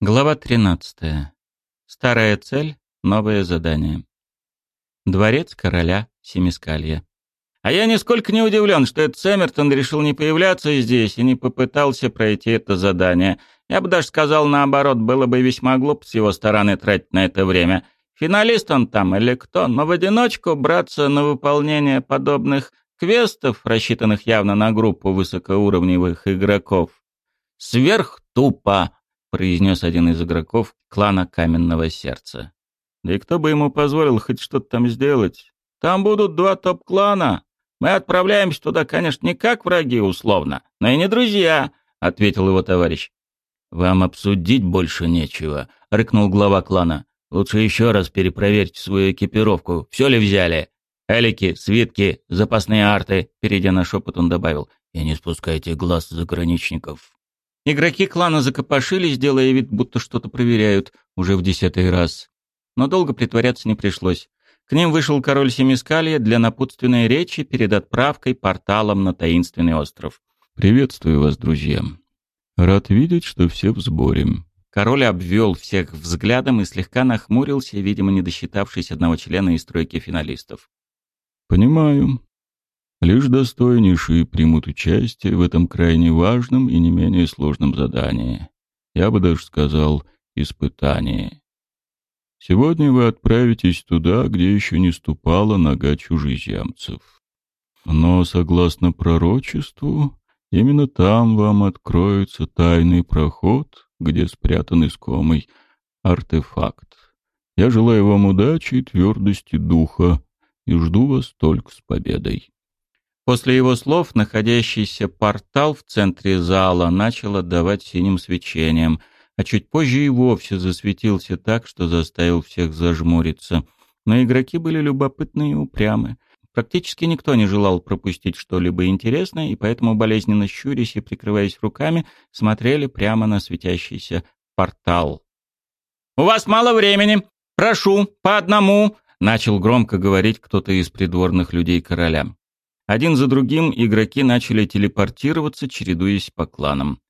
Глава 13. Старая цель, новое задание. Дворец короля Семискалья. А я нисколько не удивлен, что этот Сэммертон решил не появляться здесь и не попытался пройти это задание. Я бы даже сказал наоборот, было бы весьма глупо с его стороны тратить на это время. Финалист он там или кто, но в одиночку браться на выполнение подобных квестов, рассчитанных явно на группу высокоуровневых игроков, сверх тупо произнес один из игроков клана Каменного Сердца. Да и кто бы ему позволил хоть что-то там сделать? Там будут два топ-клана. Мы отправляемся туда, конечно, не как враги условно, но и не друзья, ответил его товарищ. Вам обсудить больше нечего, рыкнул глава клана. Лучше еще раз перепроверьте свою экипировку. Все ли взяли? Элики, свитки, запасные арты, перейдя на шепот, он добавил. И не спускайте глаз заграничников. Игроки клана закопошились, делая вид, будто что-то проверяют, уже в десятый раз. Но долго притворяться не пришлось. К ним вышел король Семискалия для напутственной речи перед отправкой порталом на таинственный остров. «Приветствую вас, друзья. Рад видеть, что все в сборе». Король обвел всех взглядом и слегка нахмурился, видимо, не досчитавшись одного члена из тройки финалистов. «Понимаю. Лишь достойнейшие примут участие в этом крайне важном и не менее сложном задании. Я бы даже сказал, испытании. Сегодня вы отправитесь туда, где еще не ступала нога чужеземцев. Но, согласно пророчеству, именно там вам откроется тайный проход, где спрятан искомый артефакт. Я желаю вам удачи и твердости духа и жду вас только с победой. После его слов находящийся портал в центре зала начал отдавать синим свечением, а чуть позже и вовсе засветился так, что заставил всех зажмуриться. Но игроки были любопытны и упрямы. Практически никто не желал пропустить что-либо интересное, и поэтому, болезненно щурясь и прикрываясь руками, смотрели прямо на светящийся портал. «У вас мало времени! Прошу, по одному!» — начал громко говорить кто-то из придворных людей короля. Один за другим игроки начали телепортироваться, чередуясь по кланам.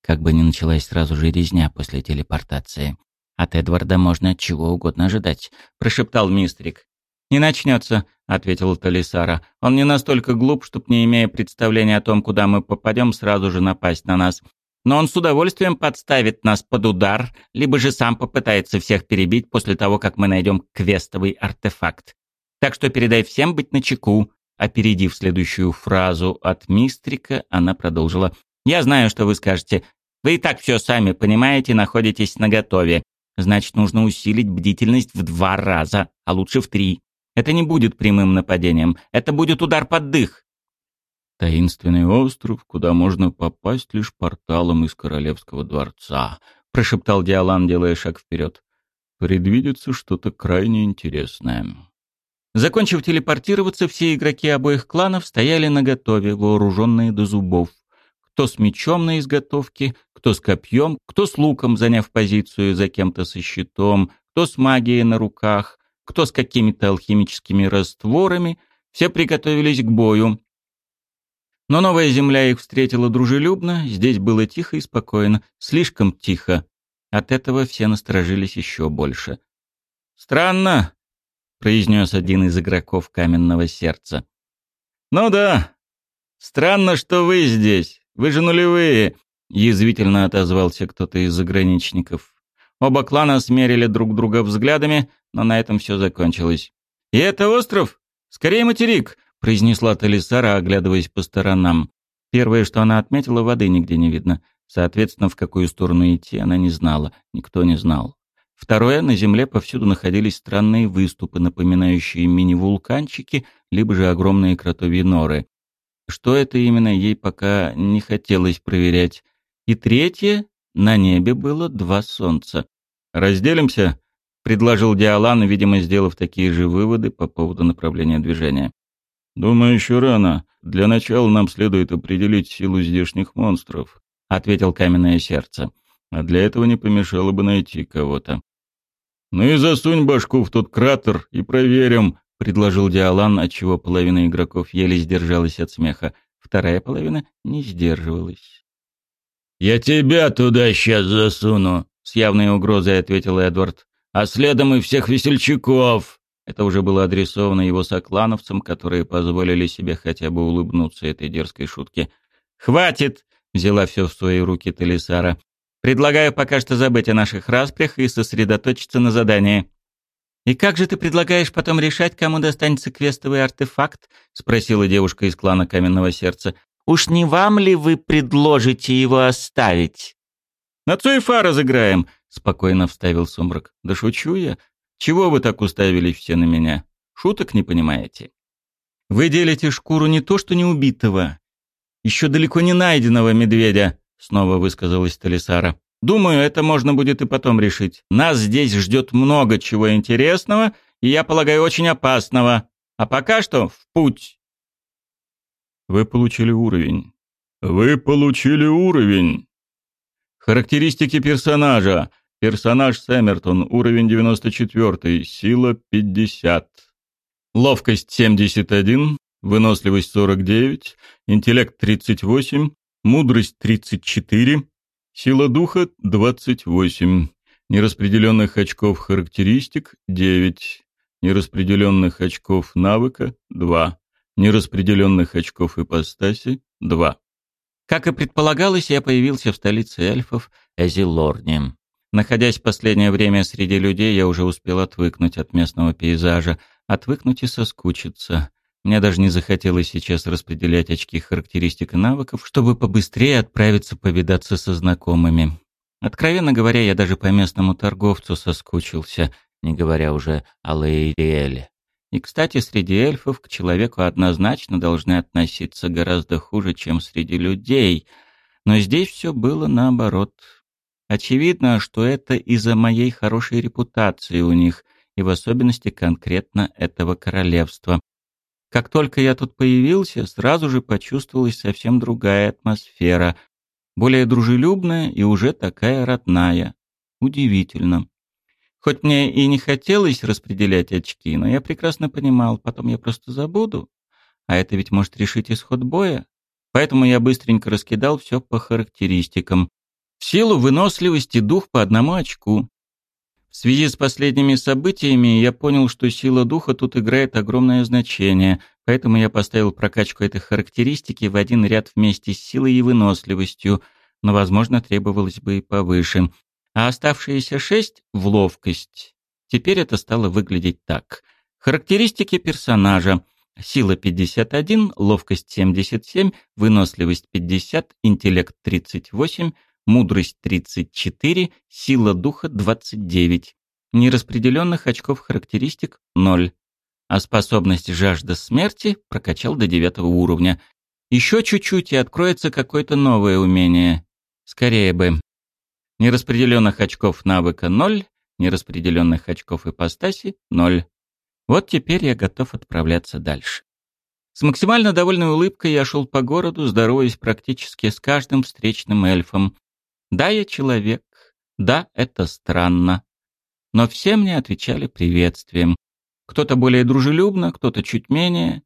Как бы ни началась сразу же резня после телепортации. От Эдварда можно чего угодно ожидать, прошептал Мистрик. Не начнется, ответил Талисара. Он не настолько глуп, чтоб не имея представления о том, куда мы попадем, сразу же напасть на нас. Но он с удовольствием подставит нас под удар, либо же сам попытается всех перебить после того, как мы найдем квестовый артефакт. Так что передай всем быть начеку. Опередив следующую фразу от Мистрика, она продолжила. «Я знаю, что вы скажете. Вы и так все сами понимаете, находитесь наготове. Значит, нужно усилить бдительность в два раза, а лучше в три. Это не будет прямым нападением. Это будет удар под дых». «Таинственный остров, куда можно попасть лишь порталом из Королевского дворца», — прошептал Диалан, делая шаг вперед. «Предвидится что-то крайне интересное». Закончив телепортироваться, все игроки обоих кланов стояли наготове, вооруженные до зубов. Кто с мечом на изготовке, кто с копьем, кто с луком, заняв позицию за кем-то со щитом, кто с магией на руках, кто с какими-то алхимическими растворами. Все приготовились к бою. Но новая земля их встретила дружелюбно, здесь было тихо и спокойно, слишком тихо. От этого все насторожились еще больше. «Странно», произнес один из игроков каменного сердца. Ну да. Странно, что вы здесь. Вы же нулевые, язвительно отозвался кто-то из заграничников. Оба клана смерили друг друга взглядами, но на этом все закончилось. «И это остров? Скорее материк!» — произнесла Талисара, оглядываясь по сторонам. Первое, что она отметила, воды нигде не видно. Соответственно, в какую сторону идти, она не знала. Никто не знал. Второе, на Земле повсюду находились странные выступы, напоминающие мини-вулканчики, либо же огромные кротовьи норы. Что это именно, ей пока не хотелось проверять. И третье, на небе было два солнца. «Разделимся?» — предложил Диалан, видимо, сделав такие же выводы по поводу направления движения. «Думаю, еще рано. Для начала нам следует определить силу здешних монстров», — ответил каменное сердце. «А для этого не помешало бы найти кого-то». «Ну и засунь башку в тот кратер и проверим», — предложил Диалан, отчего половина игроков еле сдержалась от смеха. Вторая половина не сдерживалась. «Я тебя туда сейчас засуну», — с явной угрозой ответил Эдвард. «А следом и всех весельчаков». Это уже было адресовано его соклановцам, которые позволили себе хотя бы улыбнуться этой дерзкой шутке. «Хватит!» — взяла все в свои руки Талисара. «Предлагаю пока что забыть о наших распрях и сосредоточиться на задании». «И как же ты предлагаешь потом решать, кому достанется квестовый артефакт?» — спросила девушка из клана Каменного Сердца. «Уж не вам ли вы предложите его оставить?» «На Цуефа разыграем», — спокойно вставил Сумрак. «Да шучу я. Чего вы так уставились все на меня? Шуток не понимаете?» «Вы делите шкуру не то что не убитого, еще далеко не найденного медведя», — снова высказалась Талисара. Думаю, это можно будет и потом решить. Нас здесь ждет много чего интересного, и, я полагаю, очень опасного. А пока что в путь. Вы получили уровень. Вы получили уровень. Характеристики персонажа. Персонаж Сэммертон, уровень 94, сила 50. Ловкость 71, выносливость 49, интеллект 38, мудрость 34, Сила духа — 28. Нераспределенных очков характеристик — 9. Нераспределенных очков навыка — 2. Нераспределенных очков ипостаси — 2. Как и предполагалось, я появился в столице эльфов Эзилорне. Находясь последнее время среди людей, я уже успел отвыкнуть от местного пейзажа, отвыкнуть и соскучиться. Мне даже не захотелось сейчас распределять очки характеристик и навыков, чтобы побыстрее отправиться повидаться со знакомыми. Откровенно говоря, я даже по местному торговцу соскучился, не говоря уже о Лейриэле. И, кстати, среди эльфов к человеку однозначно должны относиться гораздо хуже, чем среди людей. Но здесь все было наоборот. Очевидно, что это из-за моей хорошей репутации у них, и в особенности конкретно этого королевства. Как только я тут появился, сразу же почувствовалась совсем другая атмосфера, более дружелюбная и уже такая родная. Удивительно. Хоть мне и не хотелось распределять очки, но я прекрасно понимал, потом я просто забуду. А это ведь может решить исход боя. Поэтому я быстренько раскидал все по характеристикам. Силу, выносливость и дух по одному очку. В связи с последними событиями я понял, что сила духа тут играет огромное значение, поэтому я поставил прокачку этой характеристики в один ряд вместе с силой и выносливостью, но, возможно, требовалось бы и повыше. А оставшиеся шесть — в ловкость. Теперь это стало выглядеть так. Характеристики персонажа. Сила 51, ловкость 77, выносливость 50, интеллект 38, мудрость 34, сила духа 29. Нераспределенных очков характеристик 0. А способность жажда смерти прокачал до девятого уровня. Еще чуть-чуть и откроется какое-то новое умение. Скорее бы. Нераспределенных очков навыка 0, нераспределенных очков ипостаси 0. Вот теперь я готов отправляться дальше. С максимально довольной улыбкой я шел по городу, здороваясь практически с каждым встречным эльфом, да, я человек. Да, это странно. Но все мне отвечали приветствием. Кто-то более дружелюбно, кто-то чуть менее.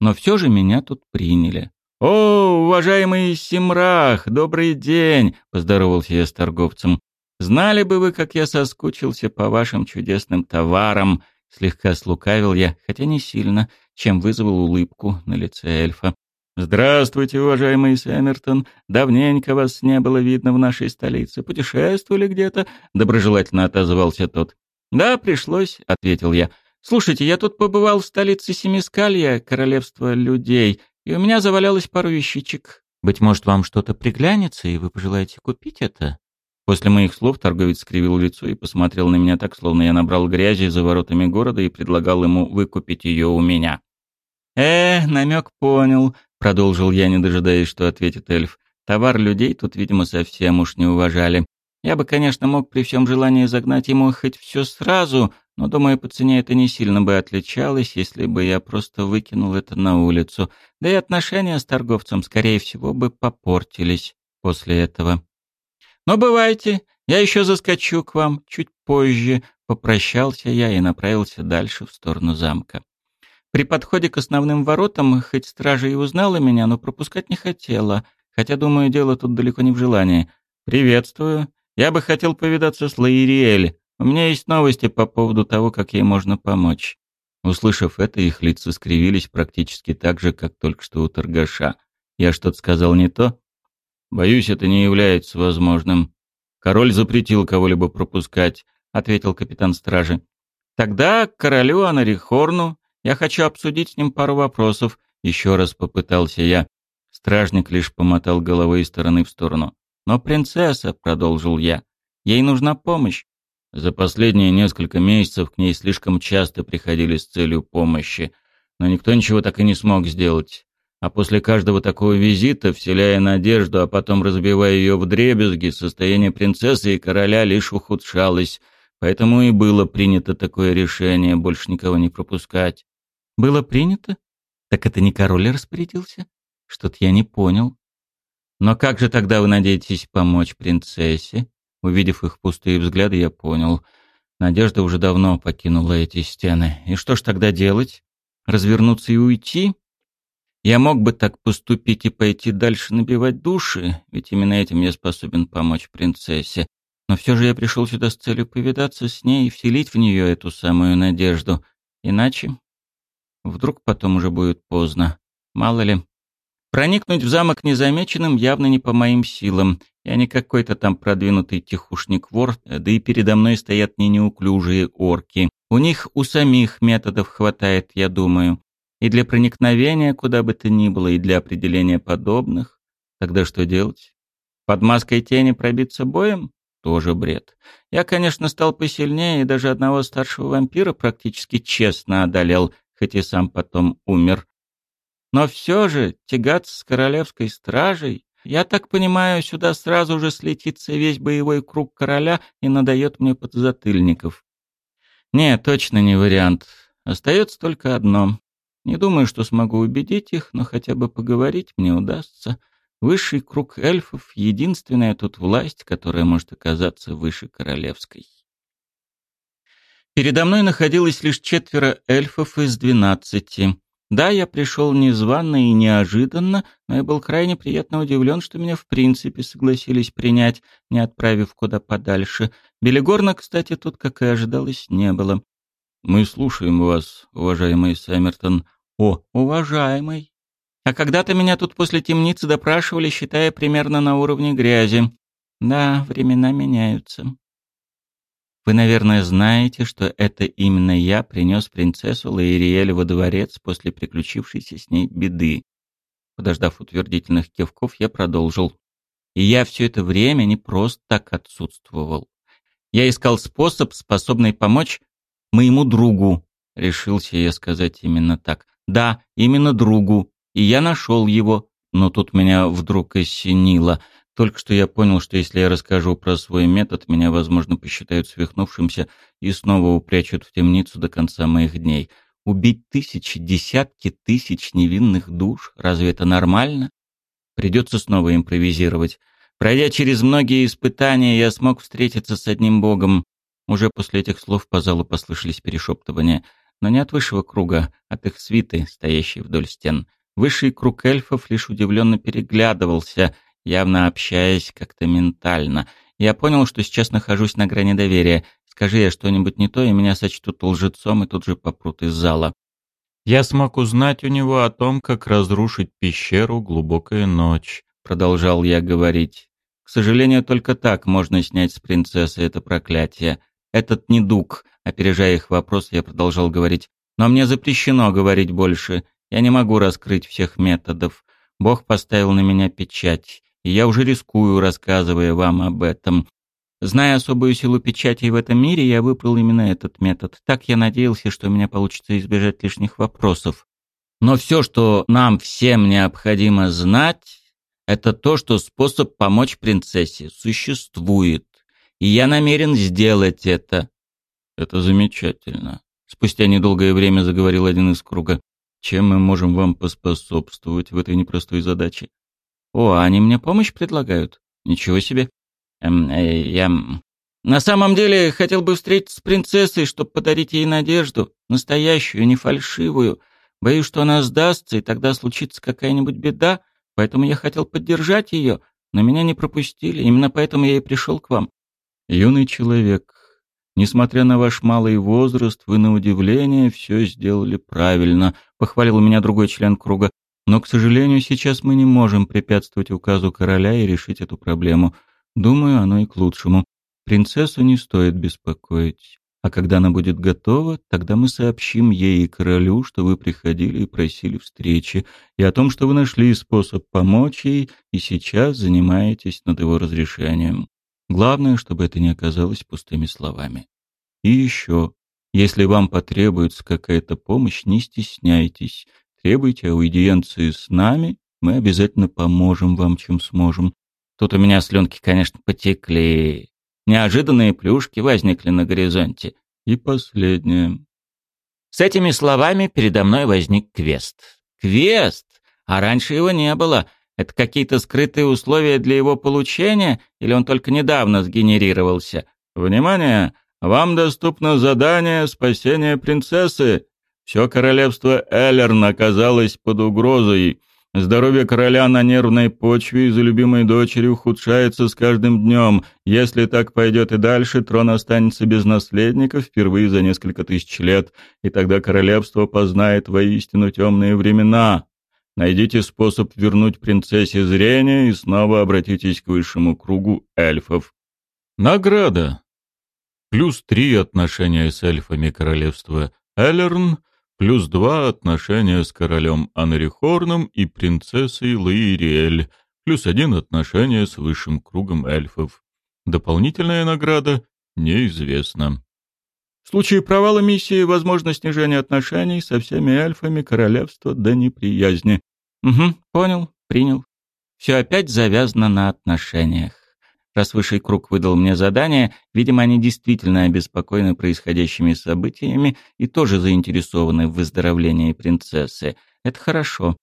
Но все же меня тут приняли. «О, уважаемый Симрах, добрый день!» — поздоровался я с торговцем. «Знали бы вы, как я соскучился по вашим чудесным товарам!» Слегка слукавил я, хотя не сильно, чем вызвал улыбку на лице эльфа. «Здравствуйте, уважаемый Сэммертон. Давненько вас не было видно в нашей столице. Путешествовали где-то?» — доброжелательно отозвался тот. «Да, пришлось», — ответил я. «Слушайте, я тут побывал в столице Семискалья, королевства людей, и у меня завалялось пару вещичек. Быть может, вам что-то приглянется, и вы пожелаете купить это?» После моих слов торговец скривил лицо и посмотрел на меня так, словно я набрал грязи за воротами города и предлагал ему выкупить ее у меня. «Э, намек понял», Продолжил я, не дожидаясь, что ответит эльф. Товар людей тут, видимо, совсем уж не уважали. Я бы, конечно, мог при всем желании загнать ему хоть все сразу, но, думаю, по цене это не сильно бы отличалось, если бы я просто выкинул это на улицу. Да и отношения с торговцем, скорее всего, бы попортились после этого. Но бывайте, я еще заскочу к вам чуть позже. Попрощался я и направился дальше в сторону замка. При подходе к основным воротам, хоть стража и узнала меня, но пропускать не хотела. Хотя, думаю, дело тут далеко не в желании. «Приветствую. Я бы хотел повидаться с Лаириэль. У меня есть новости по поводу того, как ей можно помочь». Услышав это, их лица скривились практически так же, как только что у торгаша. Я что-то сказал не то? Боюсь, это не является возможным. Король запретил кого-либо пропускать, ответил капитан стражи. Тогда королю Анарихорну я хочу обсудить с ним пару вопросов. Еще раз попытался я. Стражник лишь помотал головой из стороны в сторону. Но принцесса, продолжил я, ей нужна помощь. За последние несколько месяцев к ней слишком часто приходили с целью помощи, но никто ничего так и не смог сделать. А после каждого такого визита, вселяя надежду, а потом разбивая ее в дребезги, состояние принцессы и короля лишь ухудшалось, поэтому и было принято такое решение больше никого не пропускать. Было принято? Так это не король распорядился? Что-то я не понял. Но как же тогда вы надеетесь помочь принцессе? Увидев их пустые взгляды, я понял. Надежда уже давно покинула эти стены. И что ж тогда делать? Развернуться и уйти? Я мог бы так поступить и пойти дальше набивать души, ведь именно этим я способен помочь принцессе. Но все же я пришел сюда с целью повидаться с ней и вселить в нее эту самую надежду. Иначе... Вдруг потом уже будет поздно. Мало ли. Проникнуть в замок незамеченным явно не по моим силам. Я не какой-то там продвинутый тихушник-вор, да и передо мной стоят не неуклюжие орки. У них у самих методов хватает, я думаю. И для проникновения куда бы то ни было, и для определения подобных. Тогда что делать? Под маской тени пробиться боем? Тоже бред. Я, конечно, стал посильнее, и даже одного старшего вампира практически честно одолел, хоть и сам потом умер. Но все же тягаться с королевской стражей... Я так понимаю, сюда сразу же слетится весь боевой круг короля и надает мне подзатыльников. Не, точно не вариант. Остается только одно. Не думаю, что смогу убедить их, но хотя бы поговорить мне удастся. Высший круг эльфов — единственная тут власть, которая может оказаться выше королевской. Передо мной находилось лишь четверо эльфов из двенадцати. Да, я пришел незвано и неожиданно, но я был крайне приятно удивлен, что меня в принципе согласились принять, не отправив куда подальше. Белигорна, кстати, тут, как и ожидалось, не было. «Мы слушаем вас, уважаемый Сэммертон». «О, уважаемый!» «А когда-то меня тут после темницы допрашивали, считая примерно на уровне грязи. Да, времена меняются». Вы, наверное, знаете, что это именно я принес принцессу Лаириэль во дворец после приключившейся с ней беды. Подождав утвердительных кивков, я продолжил. И я все это время не просто так отсутствовал. Я искал способ, способный помочь моему другу. Решился я сказать именно так. Да, именно другу. И я нашел его. Но тут меня вдруг осенило. Только что я понял, что если я расскажу про свой метод, меня, возможно, посчитают свихнувшимся и снова упрячут в темницу до конца моих дней. Убить тысячи, десятки тысяч невинных душ, разве это нормально? Придется снова импровизировать. Пройдя через многие испытания, я смог встретиться с одним богом. Уже после этих слов по залу послышались перешептывания, но не от высшего круга, а от их свиты, стоящей вдоль стен. Высший круг эльфов лишь удивленно переглядывался — явно общаясь как-то ментально. Я понял, что сейчас нахожусь на грани доверия. Скажи я что-нибудь не то, и меня сочтут лжецом и тут же попрут из зала. «Я смог узнать у него о том, как разрушить пещеру «Глубокая ночь», — продолжал я говорить. «К сожалению, только так можно снять с принцессы это проклятие. Этот недуг», — опережая их вопрос, я продолжал говорить. «Но мне запрещено говорить больше. Я не могу раскрыть всех методов. Бог поставил на меня печать и я уже рискую, рассказывая вам об этом. Зная особую силу печати в этом мире, я выбрал именно этот метод. Так я надеялся, что у меня получится избежать лишних вопросов. Но все, что нам всем необходимо знать, это то, что способ помочь принцессе существует. И я намерен сделать это. Это замечательно. Спустя недолгое время заговорил один из круга. Чем мы можем вам поспособствовать в этой непростой задаче? О, они мне помощь предлагают? Ничего себе. Эм, э, я... На самом деле, хотел бы встретиться с принцессой, чтобы подарить ей надежду. Настоящую, не фальшивую. Боюсь, что она сдастся, и тогда случится какая-нибудь беда. Поэтому я хотел поддержать ее, но меня не пропустили. Именно поэтому я и пришел к вам. Юный человек, несмотря на ваш малый возраст, вы на удивление все сделали правильно, похвалил меня другой член круга. Но, к сожалению, сейчас мы не можем препятствовать указу короля и решить эту проблему. Думаю, оно и к лучшему. Принцессу не стоит беспокоить. А когда она будет готова, тогда мы сообщим ей и королю, что вы приходили и просили встречи, и о том, что вы нашли способ помочь ей и сейчас занимаетесь над его разрешением. Главное, чтобы это не оказалось пустыми словами. И еще, если вам потребуется какая-то помощь, не стесняйтесь. Требуйте аудиенции с нами, мы обязательно поможем вам, чем сможем. Тут у меня слюнки, конечно, потекли. Неожиданные плюшки возникли на горизонте. И последнее. С этими словами передо мной возник квест. Квест! А раньше его не было. Это какие-то скрытые условия для его получения, или он только недавно сгенерировался? Внимание! Вам доступно задание спасения принцессы. Все королевство Эллерн оказалось под угрозой. Здоровье короля на нервной почве из-за любимой дочери ухудшается с каждым днем. Если так пойдет и дальше, трон останется без наследника впервые за несколько тысяч лет, и тогда королевство познает воистину темные времена. Найдите способ вернуть принцессе зрение и снова обратитесь к высшему кругу эльфов. Награда. Плюс три отношения с эльфами королевства Эллерн — плюс два отношения с королем Анарихорном и принцессой Лаириэль, плюс один отношения с высшим кругом эльфов. Дополнительная награда неизвестна. В случае провала миссии возможно снижение отношений со всеми эльфами королевства до неприязни. Угу, понял, принял. Все опять завязано на отношениях. Раз высший круг выдал мне задание, видимо, они действительно обеспокоены происходящими событиями и тоже заинтересованы в выздоровлении принцессы. Это хорошо.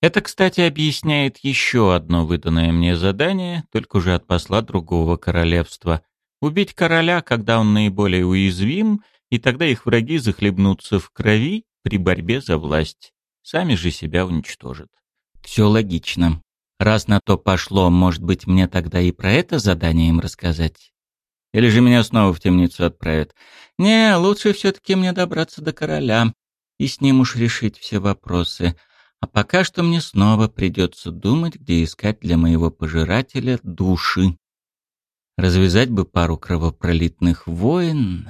Это, кстати, объясняет еще одно выданное мне задание, только уже от посла другого королевства. Убить короля, когда он наиболее уязвим, и тогда их враги захлебнутся в крови при борьбе за власть. Сами же себя уничтожат. Все логично. Раз на то пошло, может быть, мне тогда и про это задание им рассказать? Или же меня снова в темницу отправят? Не, лучше все-таки мне добраться до короля и с ним уж решить все вопросы. А пока что мне снова придется думать, где искать для моего пожирателя души. Развязать бы пару кровопролитных войн.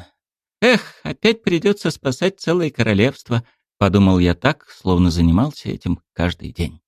Эх, опять придется спасать целое королевство, подумал я так, словно занимался этим каждый день.